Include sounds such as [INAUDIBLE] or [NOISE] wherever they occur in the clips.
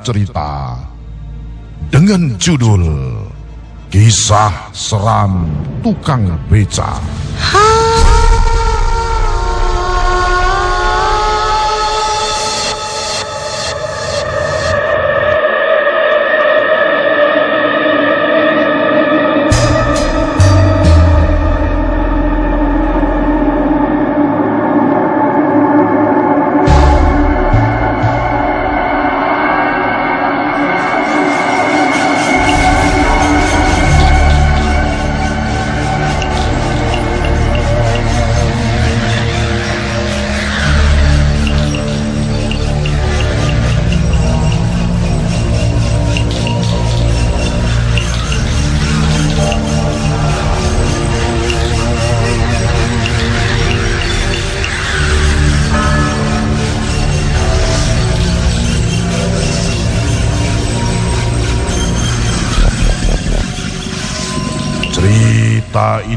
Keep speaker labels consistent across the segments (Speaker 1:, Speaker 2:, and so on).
Speaker 1: Cerita dengan judul Kisah Seram Tukang Beca. Cerita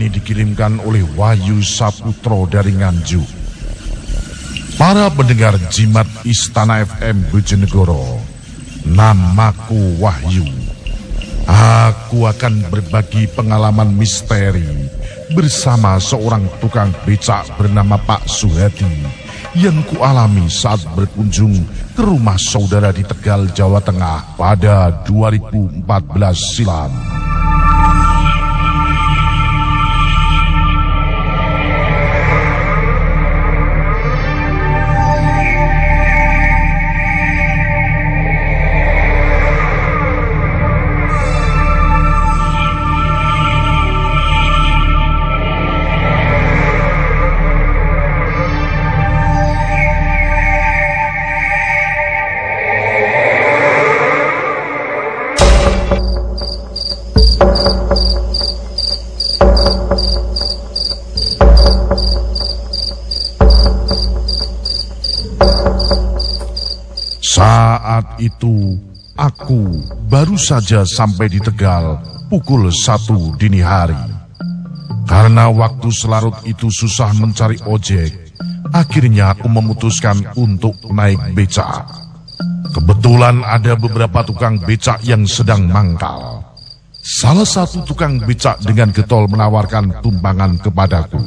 Speaker 1: ini dikirimkan oleh Wahyu Saputro dari Nganjuk. Para pendengar Jimat Istana FM Bojonegoro, namaku Wahyu. Aku akan berbagi pengalaman misteri bersama seorang tukang becak bernama Pak Suhadi yang kualami saat berkunjung ke rumah saudara di Tegal, Jawa Tengah pada 2014 silam. Itu aku baru saja sampai di Tegal pukul satu dini hari. Karena waktu selarut itu susah mencari ojek, akhirnya aku memutuskan untuk naik becak. Kebetulan ada beberapa tukang becak yang sedang mangkal. Salah satu tukang becak dengan getol menawarkan tumpangan kepadaku.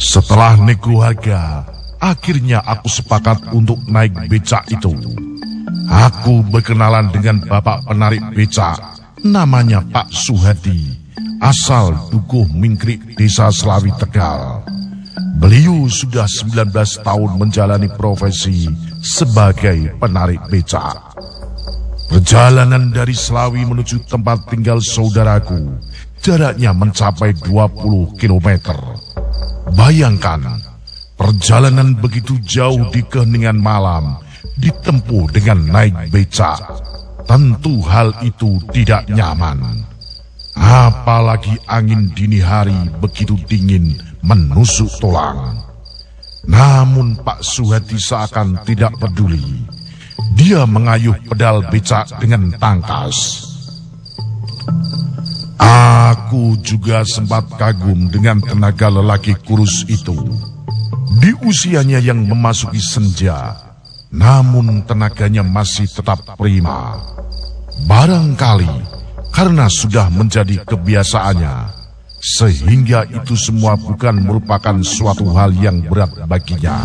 Speaker 1: Setelah nego harga, akhirnya aku sepakat untuk naik becak itu. Aku berkenalan dengan bapak penarik becak, namanya Pak Suhadi, asal Dukuh Mingkrik, Desa Selawi Tegal. Beliau sudah 19 tahun menjalani profesi sebagai penarik becak. Perjalanan dari Selawi menuju tempat tinggal saudaraku, jaraknya mencapai 20 km. Bayangkan, perjalanan begitu jauh di keheningan malam, ditempuh dengan naik becak. Tentu hal itu tidak nyaman. Apalagi angin dini hari begitu dingin menusuk tulang. Namun Pak Suhati seakan tidak peduli. Dia mengayuh pedal becak dengan tangkas. Aku juga sempat kagum dengan tenaga lelaki kurus itu. Di usianya yang memasuki senja, namun tenaganya masih tetap prima. Barangkali karena sudah menjadi kebiasaannya, sehingga itu semua bukan merupakan suatu hal yang berat baginya.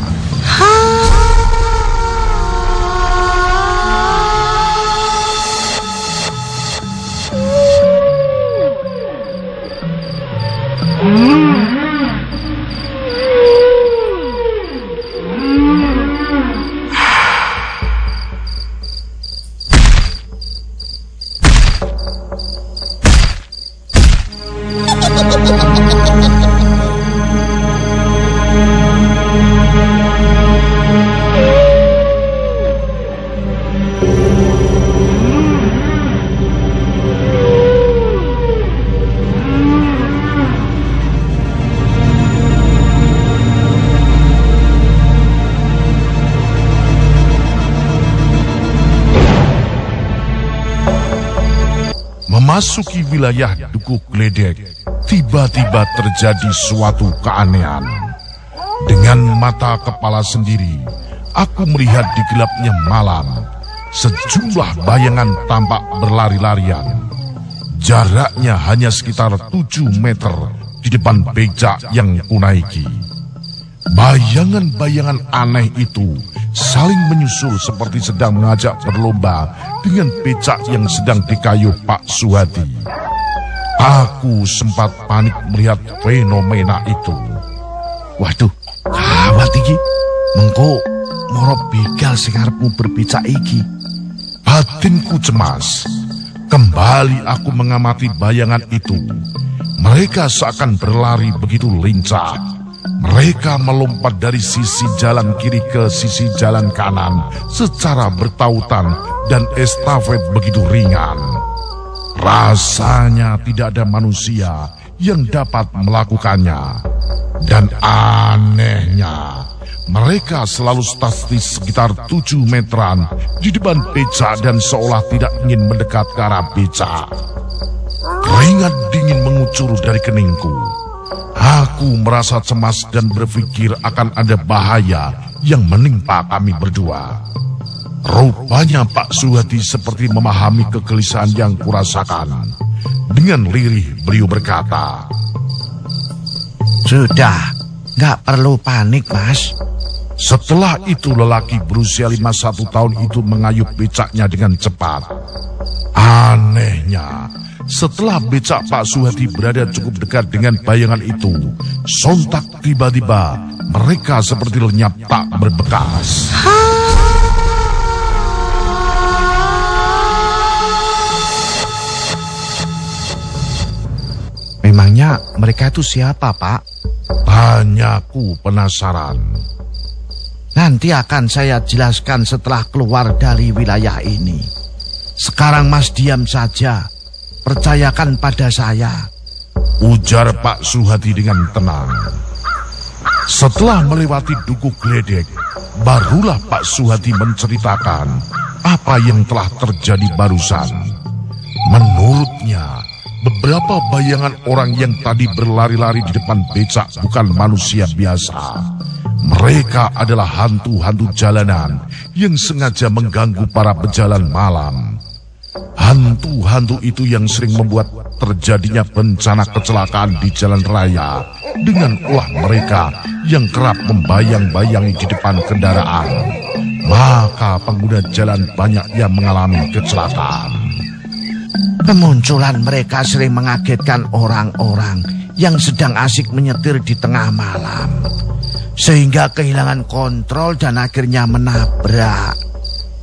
Speaker 1: Memasuki wilayah Dukuh Gledek, tiba-tiba terjadi suatu keanehan. Dengan mata kepala sendiri, aku melihat di gelapnya malam, sejumlah bayangan tampak berlari-larian. Jaraknya hanya sekitar 7 meter di depan becak yang kunaiki. Bayangan-bayangan aneh itu saling menyusul seperti sedang mengajak berlomba dengan becak yang sedang dikayuh Pak Suhadi. Aku sempat panik melihat fenomena itu.
Speaker 2: Waduh, kawat iki. Mengko moro begal sing arepmu berbecak iki.
Speaker 1: Batinku cemas. Kembali aku mengamati bayangan itu. Mereka seakan berlari begitu lincah. Mereka melompat dari sisi jalan kiri ke sisi jalan kanan secara bertautan dan estafet begitu ringan. Rasanya tidak ada manusia yang dapat melakukannya. Dan anehnya, mereka selalu statis sekitar tujuh meteran di depan beca dan seolah tidak ingin mendekat ke arah beca. Keringat dingin mengucur dari keningku. Aku merasa cemas dan berpikir akan ada bahaya yang menimpa kami berdua. Rupanya Pak Suhati seperti memahami kegelisahan yang kurasakan. Dengan lirih beliau berkata,
Speaker 2: Sudah, nggak perlu panik mas.
Speaker 1: Setelah itu lelaki berusia 51 tahun itu mengayuh becaknya dengan cepat. Anehnya, setelah becak Pak Suhati berada cukup dekat dengan bayangan itu, sontak tiba-tiba mereka seperti lenyap tak berbekas.
Speaker 2: Memangnya mereka itu siapa, Pak?
Speaker 1: Tanyaku penasaran.
Speaker 2: Nanti akan saya jelaskan setelah keluar dari wilayah ini. Sekarang Mas diam saja. Percayakan pada saya.
Speaker 1: Ujar Pak Suhati dengan tenang. Setelah melewati duku geledek, barulah Pak Suhati menceritakan apa yang telah terjadi barusan. Menurutnya, beberapa bayangan orang yang tadi berlari-lari di depan becak bukan manusia biasa. Mereka adalah hantu-hantu jalanan yang sengaja mengganggu para pejalan malam. Hantu-hantu itu yang sering membuat terjadinya bencana kecelakaan di jalan raya dengan ulah mereka yang kerap membayang-bayangi di depan kendaraan. Maka pengguna jalan banyak yang mengalami kecelakaan.
Speaker 2: Kemunculan mereka sering mengagetkan orang-orang yang sedang asik menyetir di tengah malam sehingga kehilangan kontrol dan akhirnya menabrak.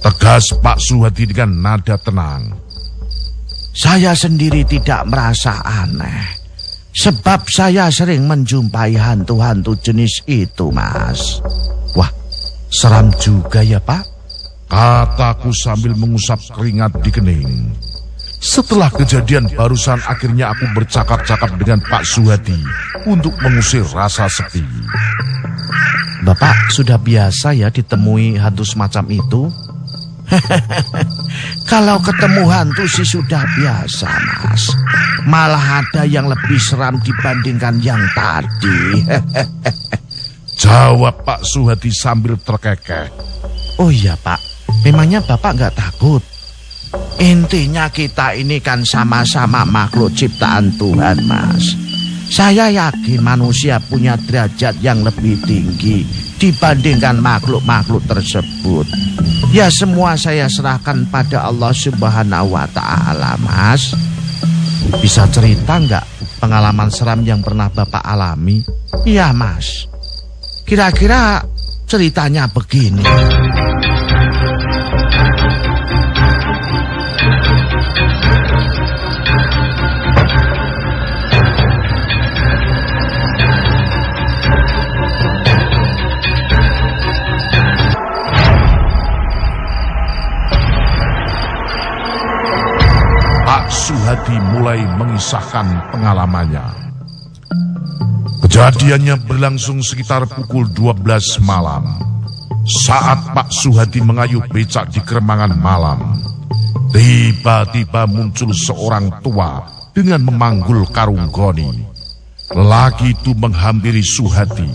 Speaker 1: Tegas Pak Suhadi dengan nada tenang.
Speaker 2: Saya sendiri tidak merasa aneh. Sebab saya sering menjumpai hantu-hantu jenis itu, Mas.
Speaker 1: Wah, seram juga ya, Pak. Kataku sambil mengusap keringat di kening. Setelah kejadian barusan akhirnya aku bercakap-cakap dengan Pak Suhadi untuk mengusir rasa sepi.
Speaker 2: Bapak sudah biasa ya ditemui hantu semacam itu? [LAUGHS] Kalau ketemu hantu sih sudah biasa, Mas. Malah ada yang lebih seram dibandingkan yang tadi. [LAUGHS]
Speaker 1: Jawab Pak Suhadi sambil terkekeh.
Speaker 2: Oh iya, Pak. Memangnya Bapak nggak takut? Intinya kita ini kan sama-sama makhluk ciptaan Tuhan, Mas. Saya yakin manusia punya derajat yang lebih tinggi dibandingkan makhluk-makhluk tersebut. Ya semua saya serahkan pada Allah Subhanahu wa taala, Mas. Bisa cerita nggak pengalaman seram yang pernah Bapak alami? Iya, Mas. Kira-kira ceritanya begini.
Speaker 1: Mengisahkan pengalamannya. Kejadiannya berlangsung sekitar pukul 12 malam. Saat Pak Suhadi mengayuh becak di keremangan malam, tiba-tiba muncul seorang tua dengan memanggul karung goni. Lelaki itu menghampiri Suhadi.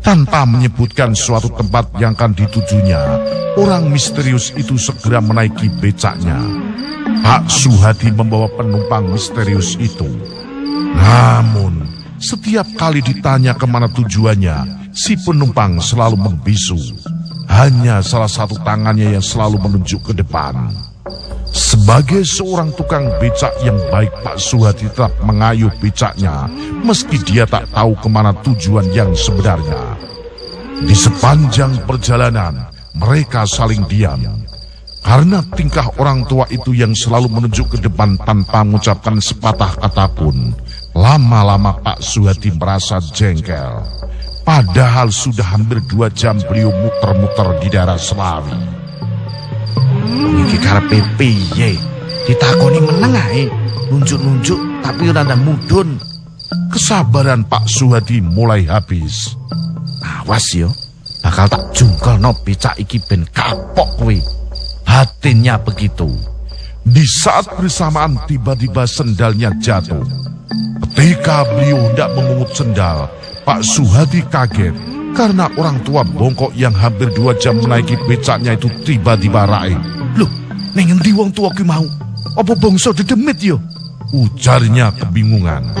Speaker 1: Tanpa menyebutkan suatu tempat yang akan ditujunya, orang misterius itu segera menaiki becaknya. Pak Suhadi membawa penumpang misterius itu. Namun, setiap kali ditanya ke mana tujuannya, si penumpang selalu membisu. Hanya salah satu tangannya yang selalu menunjuk ke depan. Sebagai seorang tukang becak yang baik, Pak Suhadi tetap mengayuh becaknya, meski dia tak tahu ke mana tujuan yang sebenarnya. Di sepanjang perjalanan, mereka saling diam. Karena tingkah orang tua itu yang selalu menunjuk ke depan tanpa mengucapkan sepatah kata pun, lama-lama Pak Suhadi merasa jengkel. Padahal sudah hampir dua jam beliau muter-muter di daerah Selawi.
Speaker 2: Iki karepe piye? Ditakoni meneng ae. Nunjuk-nunjuk tapi ora mudun.
Speaker 1: Kesabaran Pak Suhadi mulai habis.
Speaker 2: Awas yo. Bakal tak jungkelno becak iki ben kapok kuwi. Hatinya begitu.
Speaker 1: Di saat bersamaan tiba-tiba sendalnya jatuh. Ketika beliau hendak memungut sendal, Pak Suhadi kaget karena orang tua bongkok yang hampir dua jam menaiki becaknya itu tiba-tiba raih.
Speaker 2: Loh, neng endi wong tua ki mau? Apa bangsa dedemit yo?
Speaker 1: Ujarnya kebingungan.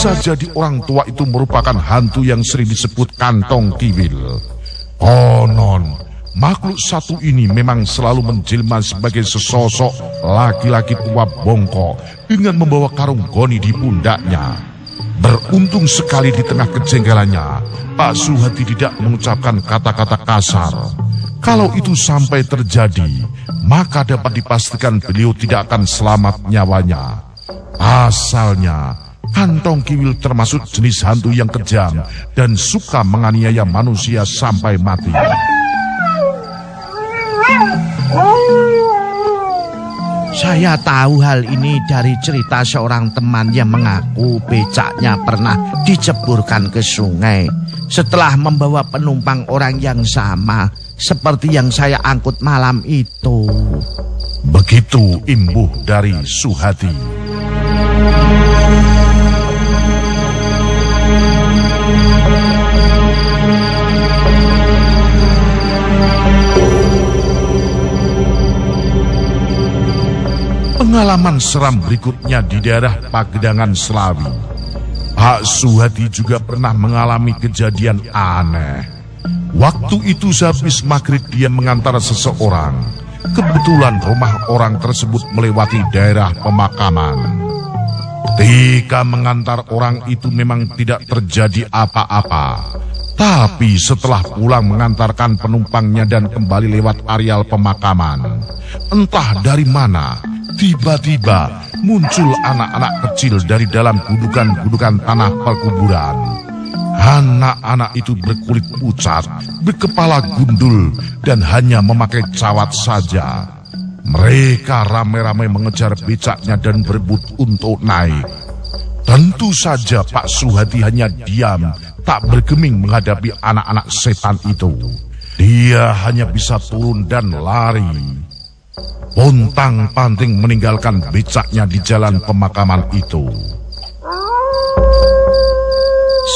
Speaker 1: Bisa jadi orang tua itu merupakan hantu yang sering disebut kantong kiwil. Konon, Makhluk satu ini memang selalu menjelma sebagai sesosok laki-laki tua bongkok dengan membawa karung goni di pundaknya. Beruntung sekali di tengah kejengkelannya, Pak Suhati tidak mengucapkan kata-kata kasar. Kalau itu sampai terjadi, maka dapat dipastikan beliau tidak akan selamat nyawanya. Asalnya, kantong kiwil termasuk jenis hantu yang kejam dan suka menganiaya manusia sampai mati.
Speaker 2: Saya tahu hal ini dari cerita seorang teman yang mengaku becaknya pernah diceburkan ke sungai setelah membawa penumpang orang yang sama seperti yang saya angkut malam itu.
Speaker 1: Begitu imbuh dari Suhati. Pengalaman seram berikutnya di daerah Pagedangan Selawi. Pak Suhadi juga pernah mengalami kejadian aneh. Waktu itu sehabis maghrib dia mengantar seseorang. Kebetulan rumah orang tersebut melewati daerah pemakaman. Ketika mengantar orang itu memang tidak terjadi apa-apa. Tapi setelah pulang mengantarkan penumpangnya dan kembali lewat areal pemakaman, entah dari mana Tiba-tiba muncul anak-anak kecil dari dalam gudukan-gudukan tanah perkuburan. Anak-anak itu berkulit pucat, berkepala gundul, dan hanya memakai cawat saja. Mereka ramai-ramai mengejar becaknya dan berebut untuk naik. Tentu saja Pak Suhadi hanya diam, tak bergeming menghadapi anak-anak setan itu. Dia hanya bisa turun dan lari. Pontang panting meninggalkan becaknya di jalan pemakaman itu.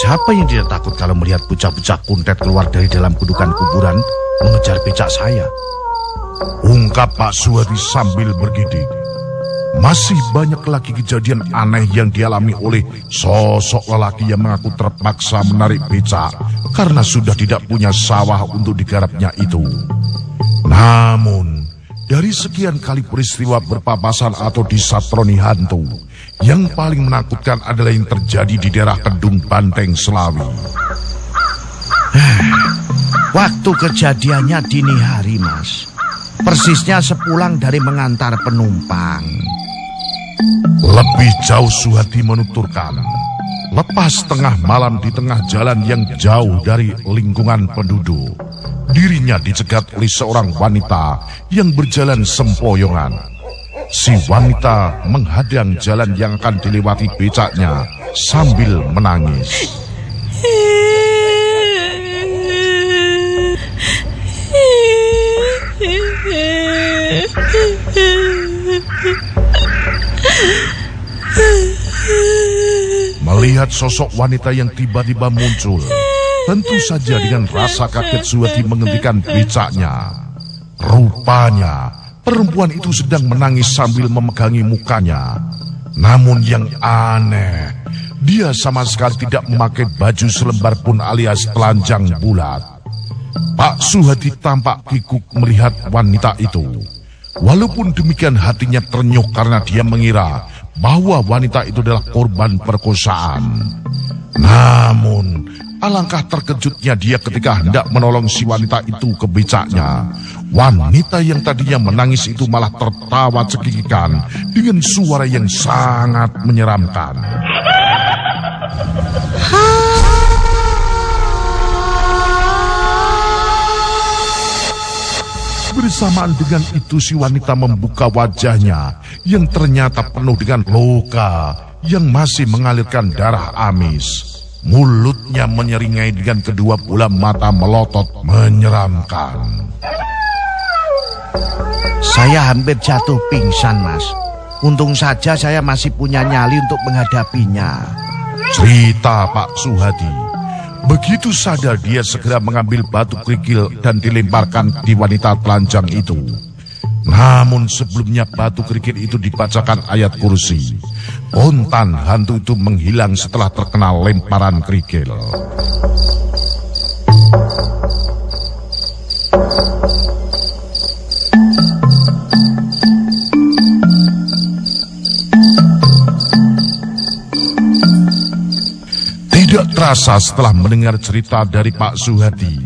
Speaker 2: Siapa yang tidak takut kalau melihat bocah-bocah kuntet keluar dari dalam kudukan kuburan mengejar becak saya?
Speaker 1: Ungkap Pak Suwadi sambil bergidik. Masih banyak lagi kejadian aneh yang dialami oleh sosok lelaki yang mengaku terpaksa menarik becak karena sudah tidak punya sawah untuk digarapnya itu. Namun, dari sekian kali peristiwa berpapasan atau disatroni hantu, yang paling menakutkan adalah yang terjadi di daerah Kedung Banteng, Selawi.
Speaker 2: Waktu kejadiannya dini hari, Mas. Persisnya sepulang dari mengantar penumpang.
Speaker 1: Lebih jauh Suhati menuturkan, lepas tengah malam di tengah jalan yang jauh dari lingkungan penduduk, Dirinya dicegat oleh seorang wanita yang berjalan sempoyongan. Si wanita menghadang jalan yang akan dilewati becaknya sambil menangis. Melihat sosok wanita yang tiba-tiba muncul, tentu saja dengan rasa kaget Suwati menghentikan becaknya. Rupanya, perempuan itu sedang menangis sambil memegangi mukanya. Namun yang aneh, dia sama sekali tidak memakai baju selembar pun alias telanjang bulat. Pak Suhati tampak kikuk melihat wanita itu. Walaupun demikian hatinya ternyuk karena dia mengira bahwa wanita itu adalah korban perkosaan. Namun, alangkah terkejutnya dia ketika hendak menolong si wanita itu ke becaknya. Wanita yang tadinya menangis itu malah tertawa cekikikan dengan suara yang sangat menyeramkan. Bersamaan dengan itu si wanita membuka wajahnya yang ternyata penuh dengan luka yang masih mengalirkan darah amis. Mulutnya menyeringai dengan kedua bola mata melotot menyeramkan.
Speaker 2: Saya hampir jatuh pingsan, Mas. Untung saja saya masih punya nyali untuk menghadapinya.
Speaker 1: Cerita Pak Suhadi. Begitu sadar dia segera mengambil batu kerikil dan dilemparkan di wanita telanjang itu. Namun sebelumnya batu kerikil itu dibacakan ayat kursi. Kontan hantu itu menghilang setelah terkena lemparan kerikil. Tidak terasa setelah mendengar cerita dari Pak Suhati,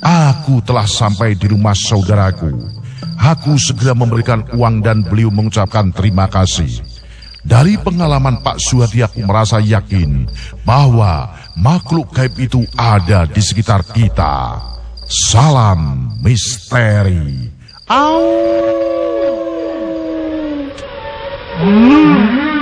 Speaker 1: aku telah sampai di rumah saudaraku. Aku segera memberikan uang dan beliau mengucapkan terima kasih. Dari pengalaman Pak Suhati aku merasa yakin bahwa makhluk gaib itu ada di sekitar kita. Salam misteri. Au. Hmm.